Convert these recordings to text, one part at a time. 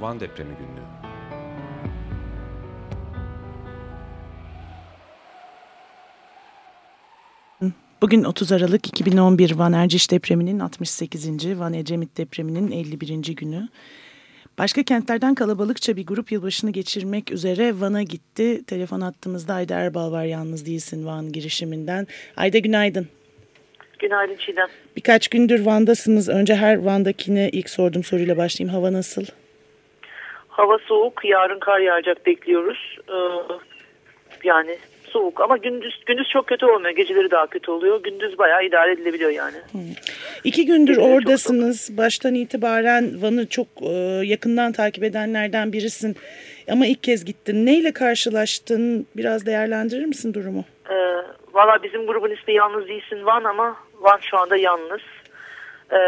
Van Depremi Günlüğü Bugün 30 Aralık 2011 Van Erciş depreminin 68. Van Ecemit depreminin 51. günü. Başka kentlerden kalabalıkça bir grup yılbaşını geçirmek üzere Van'a gitti. Telefon attığımızda Ayda Erbal var yalnız değilsin Van girişiminden. Ayda günaydın. Günaydın Çiğdem. Birkaç gündür Van'dasınız. Önce her Van'dakine ilk sorduğum soruyla başlayayım. Hava nasıl? Hava soğuk. Yarın kar yağacak bekliyoruz. Ee, yani soğuk ama gündüz gündüz çok kötü olmuyor. Geceleri daha kötü oluyor. Gündüz bayağı idare edilebiliyor yani. Hmm. İki gündür Geceleri oradasınız. Baştan itibaren Van'ı çok e, yakından takip edenlerden birisin. Ama ilk kez gittin. Neyle karşılaştın? Biraz değerlendirir misin durumu? Ee, Valla bizim grubun ismi Yalnız Değilsin Van ama Van şu anda yalnız. Ee,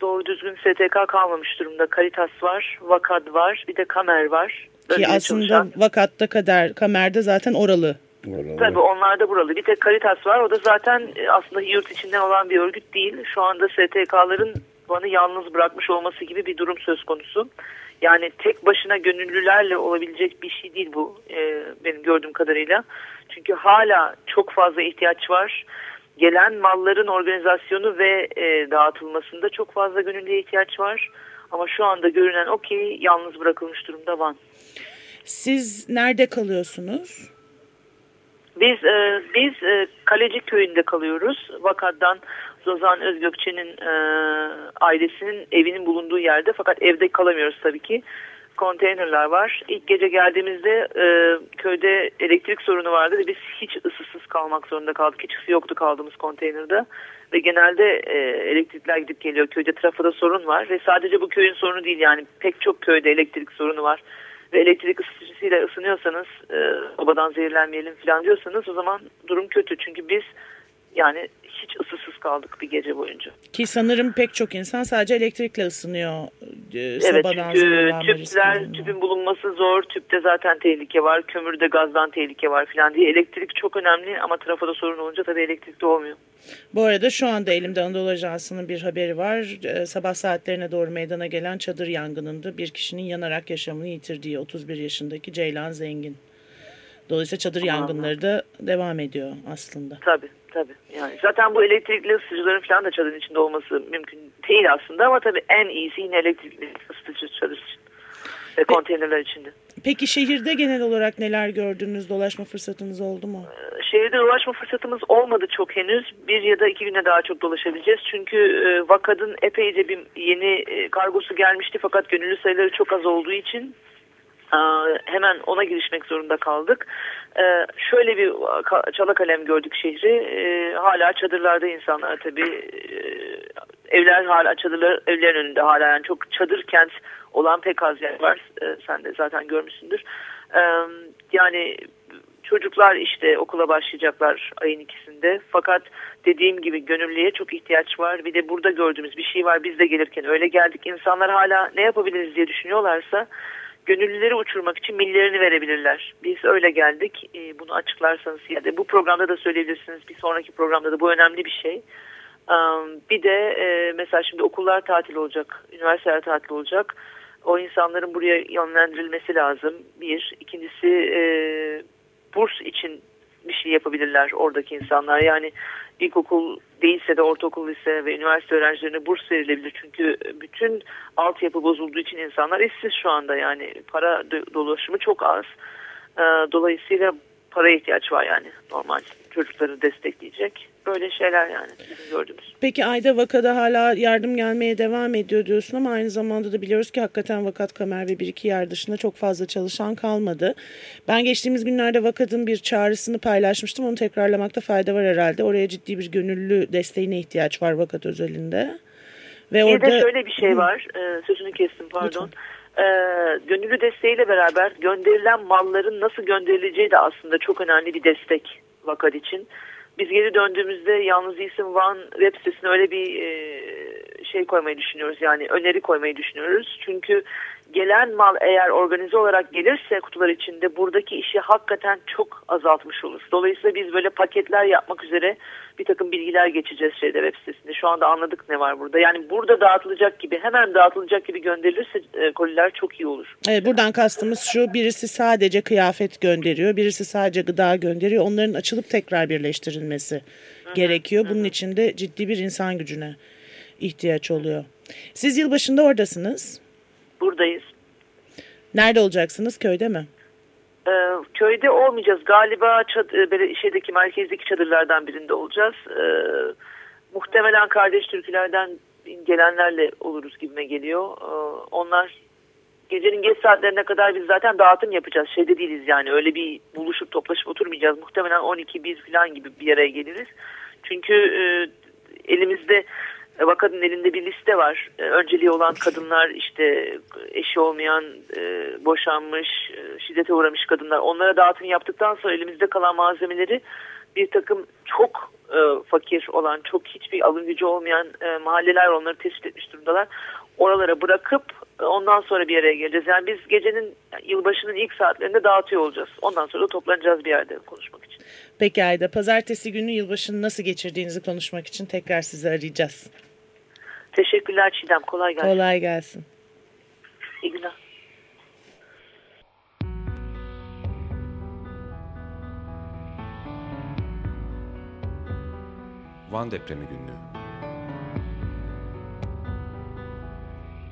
doğru düzgün STK kalmamış durumda. Caritas var, Vakad var, bir de Kamer var. Ki aslında çalışan. Vakat'ta kadar Kamer'de zaten oralı. oralı. Tabii onlar da buralı. Bir tek Caritas var. O da zaten e, aslında yurt içinden olan bir örgüt değil. Şu anda STK'ların Van'ı yalnız bırakmış olması gibi bir durum söz konusu. Yani tek başına gönüllülerle olabilecek bir şey değil bu e, benim gördüğüm kadarıyla. Çünkü hala çok fazla ihtiyaç var. Gelen malların organizasyonu ve e, dağıtılmasında çok fazla gönüllüye ihtiyaç var. Ama şu anda görünen o ki yalnız bırakılmış durumda Van. Siz nerede kalıyorsunuz? Biz e, biz e, Kaleci köyünde kalıyoruz. Vakat'tan Zozan Özgökçe'nin e, ailesinin evinin bulunduğu yerde fakat evde kalamıyoruz tabii ki. Konteynerler var. İlk gece geldiğimizde e, köyde elektrik sorunu vardı ve biz hiç ısısız kalmak zorunda kaldık. Hiç ısı yoktu kaldığımız konteynerde. Ve genelde e, elektrikler gidip geliyor. Köyde trafoda sorun var ve sadece bu köyün sorunu değil yani pek çok köyde elektrik sorunu var ve elektrik ısıtıcısıyla ısınıyorsanız e, obadan zehirlenmeyelim falan diyorsanız o zaman durum kötü. Çünkü biz yani hiç ısısız kaldık bir gece boyunca. Ki sanırım pek çok insan sadece elektrikle ısınıyor. E, evet çünkü tüpler, tüpün bulunması zor. Tüpte zaten tehlike var. Kömürde gazdan tehlike var falan diye. Elektrik çok önemli ama trafoda sorun olunca tabii elektrik de olmuyor. Bu arada şu anda elimde Anadolu Ajansı'nın bir haberi var. Ee, sabah saatlerine doğru meydana gelen çadır yangınında bir kişinin yanarak yaşamını yitirdiği 31 yaşındaki Ceylan Zengin. Dolayısıyla çadır Aman yangınları da devam ediyor aslında. Tabii tabii. Yani zaten bu elektrikli ısıtıcıların falan da çadırın içinde olması mümkün değil aslında ama tabii en iyisi yine elektrikli ısıtıcı çadır için ve konteynerler içinde. Peki şehirde genel olarak neler gördünüz? Dolaşma fırsatınız oldu mu? Ee, şehirde dolaşma fırsatımız olmadı çok henüz. Bir ya da iki güne daha çok dolaşabileceğiz. Çünkü e, Vakad'ın epeyce bir yeni e, kargosu gelmişti fakat gönüllü sayıları çok az olduğu için hemen ona girişmek zorunda kaldık. E, şöyle bir çala kalem gördük şehri. E, hala çadırlarda insanlar tabii evler hala çadırlar evlerin önünde hala yani çok çadır kent olan pek az yer var. Sen de zaten görmüşsündür. Yani çocuklar işte okula başlayacaklar ayın ikisinde. Fakat dediğim gibi gönüllüye çok ihtiyaç var. Bir de burada gördüğümüz bir şey var. Biz de gelirken öyle geldik. İnsanlar hala ne yapabiliriz diye düşünüyorlarsa gönüllüleri uçurmak için millerini verebilirler. Biz öyle geldik. E, bunu açıklarsanız ya da bu programda da söyleyebilirsiniz. Bir sonraki programda da bu önemli bir şey. Bir de e, mesela şimdi okullar tatil olacak, üniversiteler tatil olacak. O insanların buraya yönlendirilmesi lazım. Bir. ikincisi e, burs için bir şey yapabilirler oradaki insanlar. Yani ilkokul değilse de ortaokul, lise ve üniversite öğrencilerine burs verilebilir. Çünkü bütün altyapı bozulduğu için insanlar işsiz şu anda. Yani para dolaşımı çok az. Dolayısıyla para ihtiyaç var yani normal çocukları destekleyecek. Böyle şeyler yani bizim gördüğümüz. Peki Ayda Vaka'da hala yardım gelmeye devam ediyor diyorsun ama aynı zamanda da biliyoruz ki hakikaten Vakat Kamer ve bir iki yer dışında çok fazla çalışan kalmadı. Ben geçtiğimiz günlerde Vakat'ın bir çağrısını paylaşmıştım. Onu tekrarlamakta fayda var herhalde. Oraya ciddi bir gönüllü desteğine ihtiyaç var Vakat özelinde. Ve bir orada... de şöyle bir şey var. Ee, sözünü kestim pardon. Lütfen e, gönüllü desteğiyle beraber gönderilen malların nasıl gönderileceği de aslında çok önemli bir destek vakat için. Biz geri döndüğümüzde Yalnız İsim Van web sitesine öyle bir e, şey koymayı düşünüyoruz. Yani öneri koymayı düşünüyoruz. Çünkü gelen mal eğer organize olarak gelirse kutular içinde buradaki işi hakikaten çok azaltmış olur. Dolayısıyla biz böyle paketler yapmak üzere bir takım bilgiler geçeceğiz şeyde web sitesinde. Şu anda anladık ne var burada. Yani burada dağıtılacak gibi hemen dağıtılacak gibi gönderilirse e, koliler çok iyi olur. Evet, buradan kastımız şu birisi sadece kıyafet gönderiyor birisi sadece gıda gönderiyor. Onların açılıp tekrar birleştirilmesi hı -hı, gerekiyor. Bunun hı. için de ciddi bir insan gücüne ihtiyaç oluyor. Siz yılbaşında oradasınız. Buradayız. Nerede olacaksınız? Köyde mi? Ee, köyde olmayacağız. Galiba çad e, şeydeki merkezdeki çadırlardan birinde olacağız. Ee, muhtemelen kardeş türkülerden gelenlerle oluruz gibime geliyor. Ee, onlar gecenin geç saatlerine kadar biz zaten dağıtım yapacağız. Şeyde değiliz yani öyle bir buluşup toplaşıp oturmayacağız. Muhtemelen 12-1 falan gibi bir araya geliriz. Çünkü e, elimizde Vakadın elinde bir liste var. E, önceliği olan kadınlar işte eşi olmayan, e, boşanmış, e, şiddete uğramış kadınlar. Onlara dağıtım yaptıktan sonra elimizde kalan malzemeleri bir takım çok fakir olan, çok hiçbir alım gücü olmayan mahalleler onları tespit etmiş durumdalar. Oralara bırakıp ondan sonra bir araya geleceğiz. Yani biz gecenin yılbaşının ilk saatlerinde dağıtıyor olacağız. Ondan sonra da toplanacağız bir yerde konuşmak için. Peki Ayda, pazartesi günü yılbaşını nasıl geçirdiğinizi konuşmak için tekrar sizi arayacağız. Teşekkürler Çiğdem. Kolay gelsin. Kolay gelsin. İyi günler. Van Depremi Günlüğü